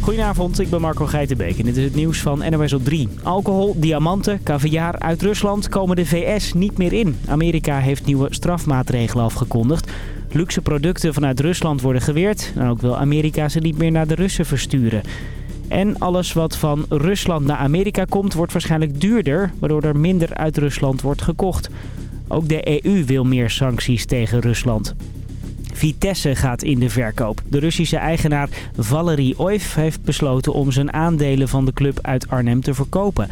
Goedenavond, ik ben Marco Geitenbeek en dit is het nieuws van NOS op 3. Alcohol, diamanten, caviar uit Rusland komen de VS niet meer in. Amerika heeft nieuwe strafmaatregelen afgekondigd. Luxe producten vanuit Rusland worden geweerd en ook wil Amerika ze niet meer naar de Russen versturen. En alles wat van Rusland naar Amerika komt wordt waarschijnlijk duurder, waardoor er minder uit Rusland wordt gekocht. Ook de EU wil meer sancties tegen Rusland. Vitesse gaat in de verkoop. De Russische eigenaar Valery Oif heeft besloten om zijn aandelen van de club uit Arnhem te verkopen.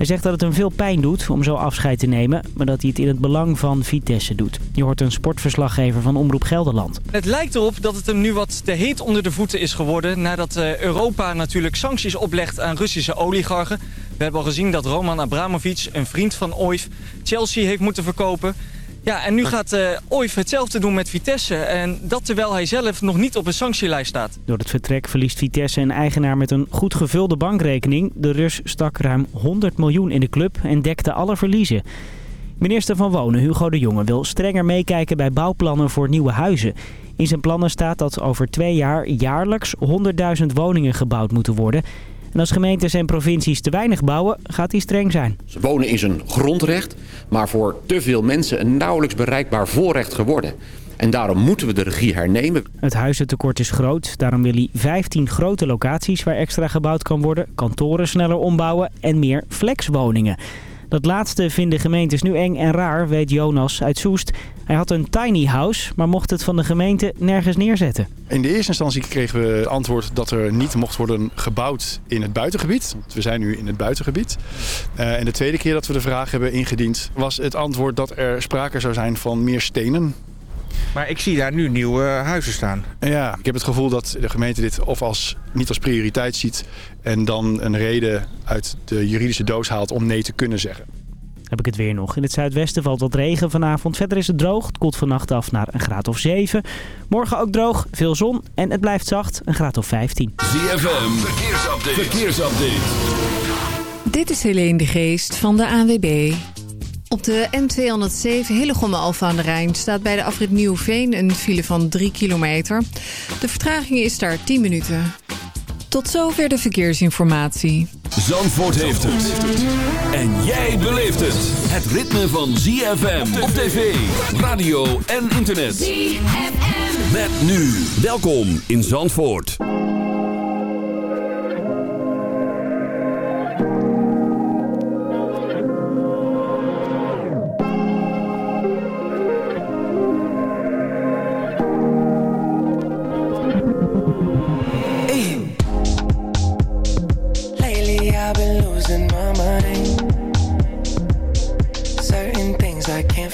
Hij zegt dat het hem veel pijn doet om zo afscheid te nemen, maar dat hij het in het belang van Vitesse doet. Je hoort een sportverslaggever van Omroep Gelderland. Het lijkt erop dat het hem nu wat te heet onder de voeten is geworden... nadat eh, Europa natuurlijk sancties oplegt aan Russische oligarchen. We hebben al gezien dat Roman Abramovic, een vriend van Oif, Chelsea heeft moeten verkopen... Ja, en nu gaat uh, Oif hetzelfde doen met Vitesse. En dat terwijl hij zelf nog niet op een sanctielijst staat. Door het vertrek verliest Vitesse een eigenaar met een goed gevulde bankrekening. De Rus stak ruim 100 miljoen in de club en dekte alle verliezen. Minister van Wonen Hugo de Jonge wil strenger meekijken bij bouwplannen voor nieuwe huizen. In zijn plannen staat dat over twee jaar jaarlijks 100.000 woningen gebouwd moeten worden... En als gemeentes en provincies te weinig bouwen, gaat die streng zijn. Wonen is een grondrecht, maar voor te veel mensen een nauwelijks bereikbaar voorrecht geworden. En daarom moeten we de regie hernemen. Het huizentekort is groot. Daarom wil hij 15 grote locaties waar extra gebouwd kan worden, kantoren sneller ombouwen en meer flexwoningen. Dat laatste vinden gemeentes nu eng en raar, weet Jonas uit Soest. Hij had een tiny house, maar mocht het van de gemeente nergens neerzetten. In de eerste instantie kregen we antwoord dat er niet mocht worden gebouwd in het buitengebied. We zijn nu in het buitengebied. Uh, en de tweede keer dat we de vraag hebben ingediend was het antwoord dat er sprake zou zijn van meer stenen. Maar ik zie daar nu nieuwe huizen staan. Ja, ik heb het gevoel dat de gemeente dit of als, niet als prioriteit ziet... en dan een reden uit de juridische doos haalt om nee te kunnen zeggen. Heb ik het weer nog. In het zuidwesten valt wat regen vanavond. Verder is het droog. Het koelt vannacht af naar een graad of 7. Morgen ook droog, veel zon en het blijft zacht. Een graad of 15. ZFM, verkeersupdate. verkeersupdate. Dit is Helene de Geest van de ANWB. Op de N207 Hillegom Alfa aan de Rijn staat bij de afrit Nieuwveen een file van 3 kilometer. De vertraging is daar 10 minuten. Tot zover de verkeersinformatie. Zandvoort heeft het. En jij beleeft het. Het ritme van ZFM op tv, radio en internet. ZFM. Met nu. Welkom in Zandvoort.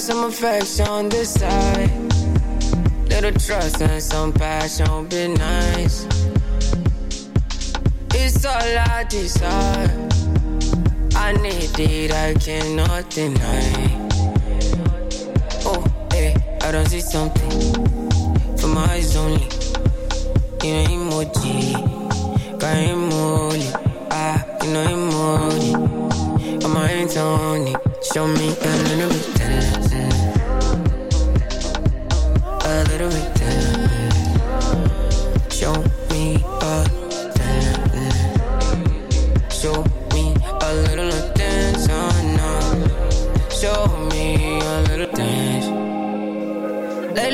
some affection this side. Little trust and some passion be nice. It's all I desire. I need it, I cannot deny. Oh, hey, I don't see something. For my eyes only. You know emoji. Got emoji. Ah, you know emoji. I'm my hands only. Show me a little bit of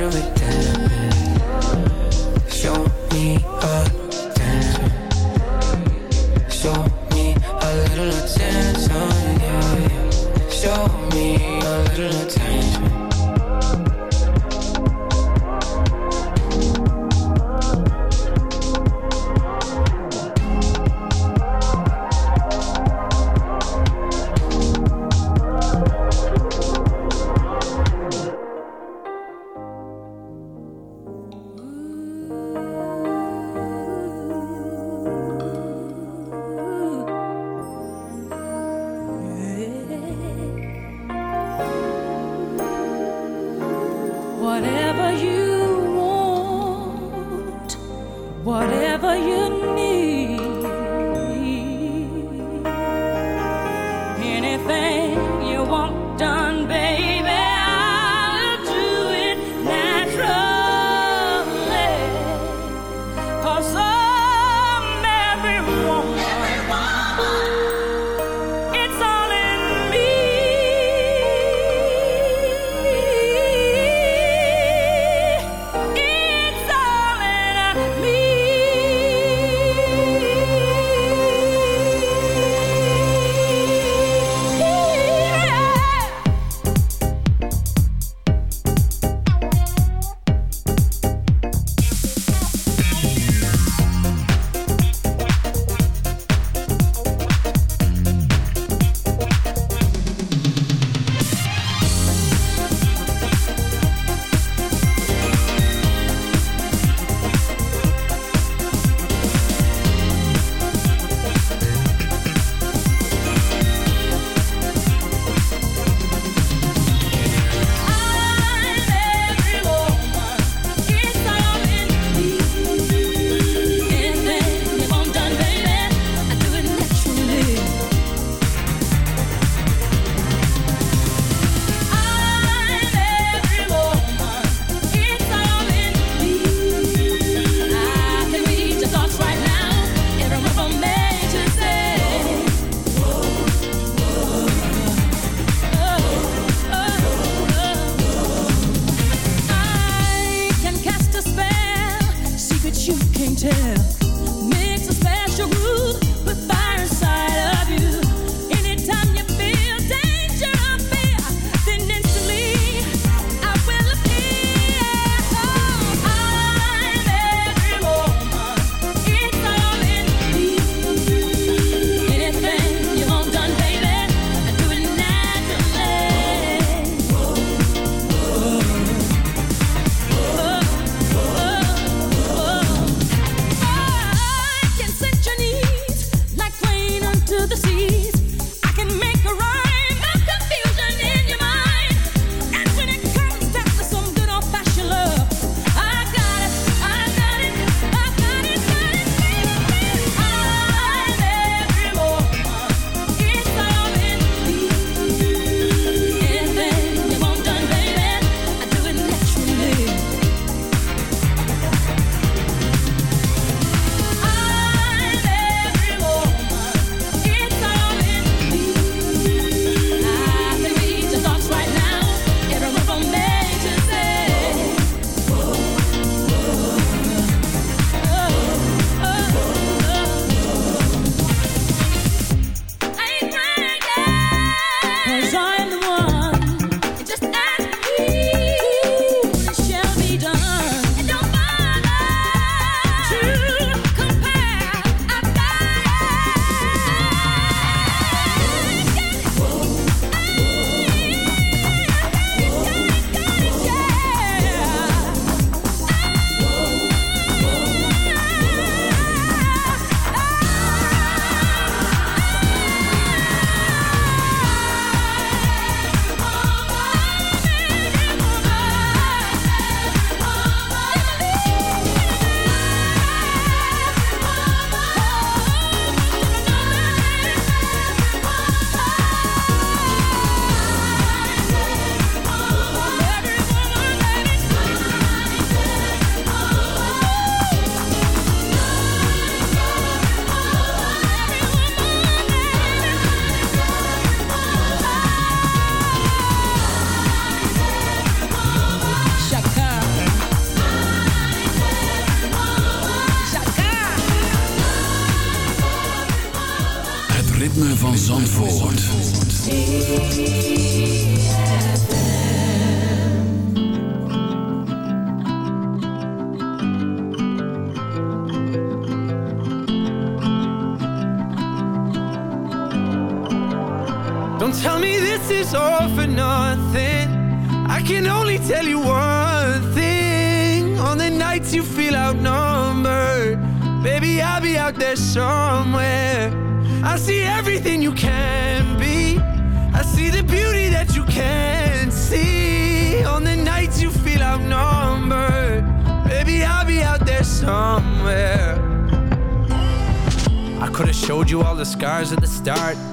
little bit tender.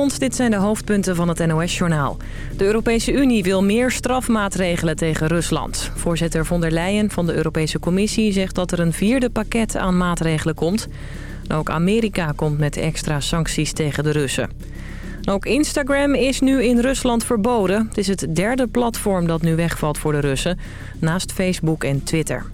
Dit zijn de hoofdpunten van het NOS-journaal. De Europese Unie wil meer strafmaatregelen tegen Rusland. Voorzitter von der Leyen van de Europese Commissie zegt dat er een vierde pakket aan maatregelen komt. Ook Amerika komt met extra sancties tegen de Russen. Ook Instagram is nu in Rusland verboden. Het is het derde platform dat nu wegvalt voor de Russen, naast Facebook en Twitter.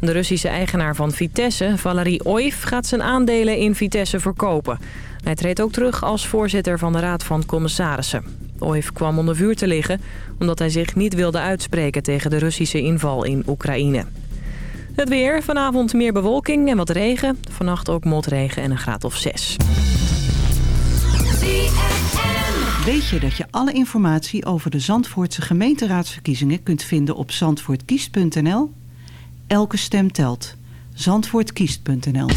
De Russische eigenaar van Vitesse, Valery Oiv, gaat zijn aandelen in Vitesse verkopen. Hij treedt ook terug als voorzitter van de Raad van Commissarissen. Oiv kwam onder vuur te liggen omdat hij zich niet wilde uitspreken tegen de Russische inval in Oekraïne. Het weer, vanavond meer bewolking en wat regen. Vannacht ook motregen en een graad of 6. Weet je dat je alle informatie over de Zandvoortse gemeenteraadsverkiezingen kunt vinden op zandvoortkiest.nl? Elke stem telt. Zandvoortkiest.nl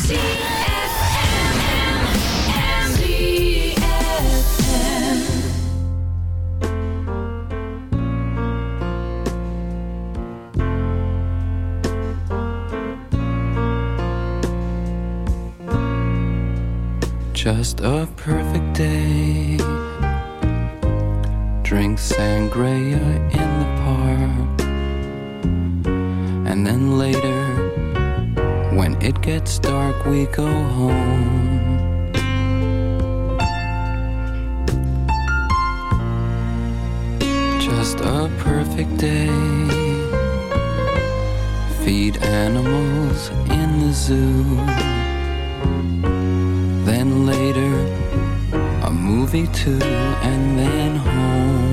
Just a perfect day. Drink sangria in. And then later, when it gets dark, we go home. Just a perfect day. Feed animals in the zoo. Then later, a movie too, and then home.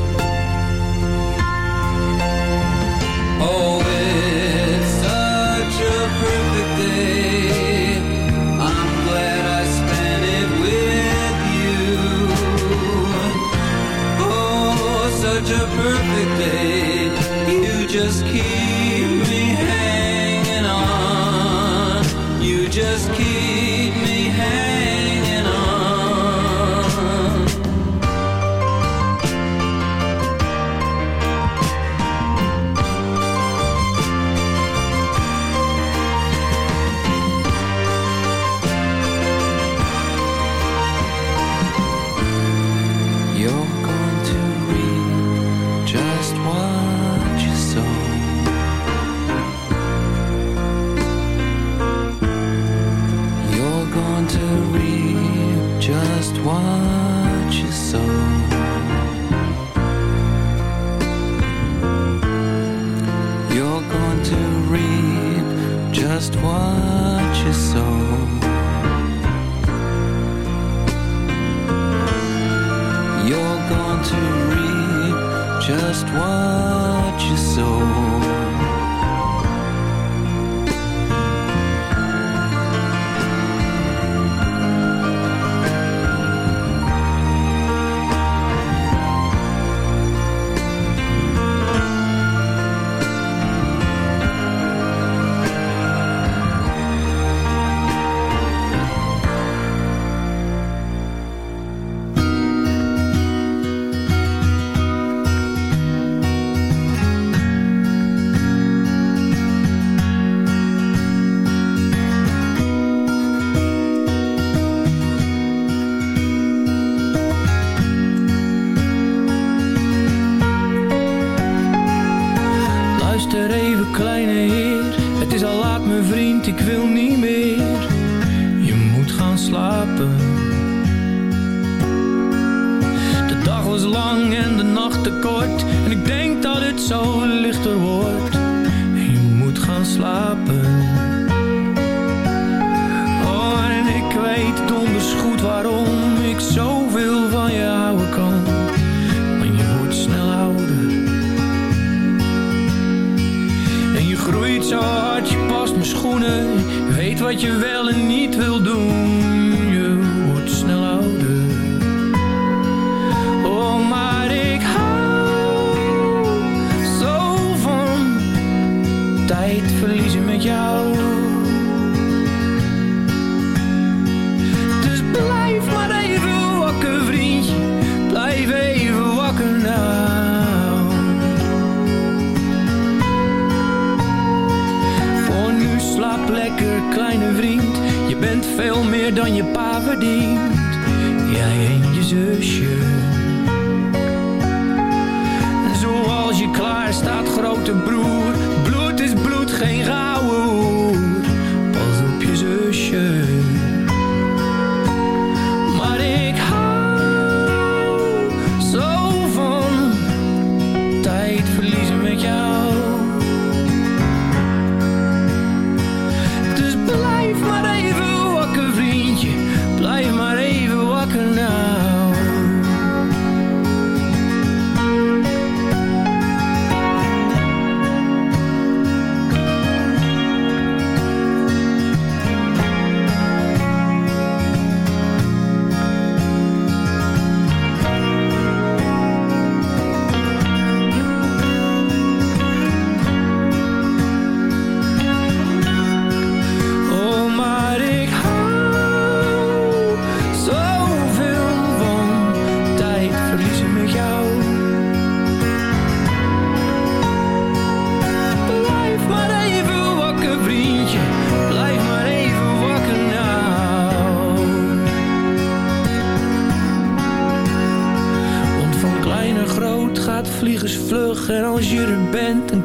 Keep me hanging zo lichter wordt en je moet gaan slapen. Oh, en ik weet donders goed waarom ik zoveel van je houden kan. Maar je wordt snel ouder. En je groeit zo hard, je past mijn schoenen. Weet wat je wel.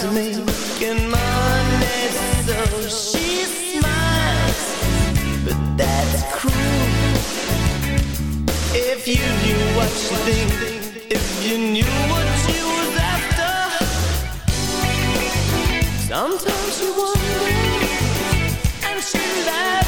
To making money, so she smiles. But that's cruel. If you knew what if you knew what was after, sometimes you wonder, and she laughs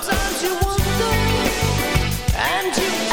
Sometimes you wonder and you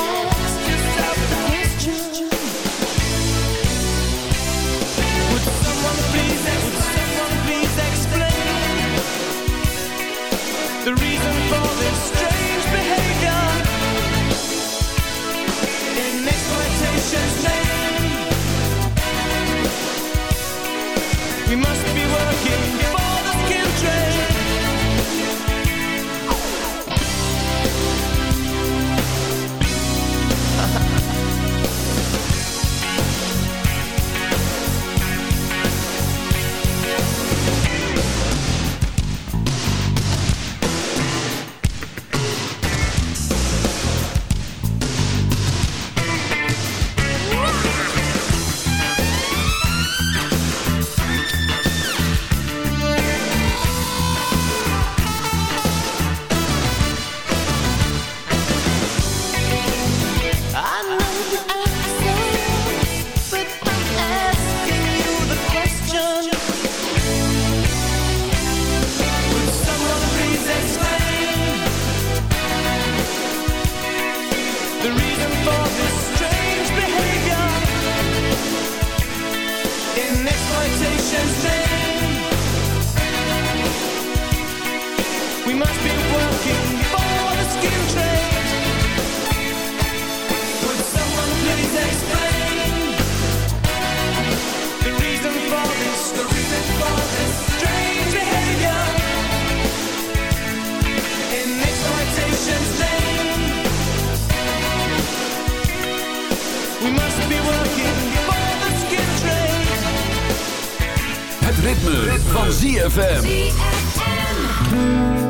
ZFM.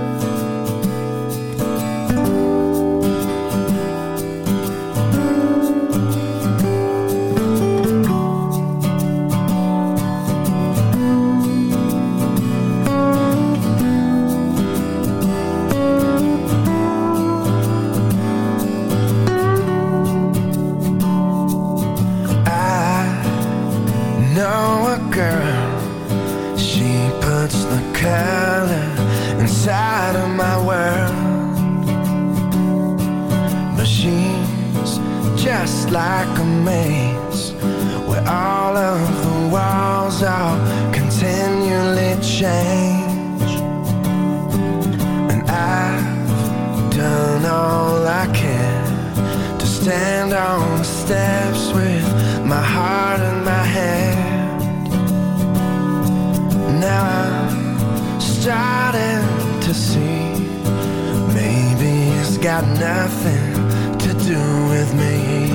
Just like a maze where all of the walls are continually change. And I've done all I can to stand on the steps with my heart in my hand. Now I'm starting to see maybe it's got nothing to do with me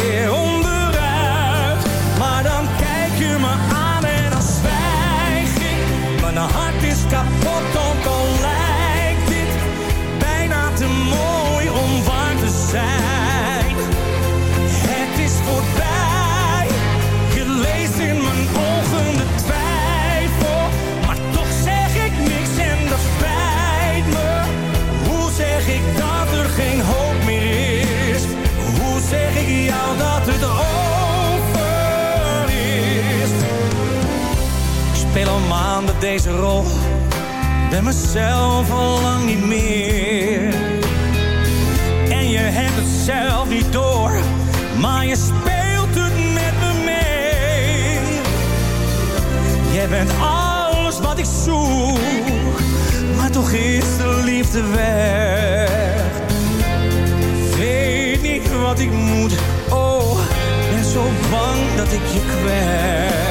zeg ik jou dat het over is. Ik speel al maanden deze rol, ben mezelf al lang niet meer. En je hebt het zelf niet door, maar je speelt het met me mee. Je bent alles wat ik zoek, maar toch is de liefde weg wat ik moet. Oh, ben zo bang dat ik je kwijt.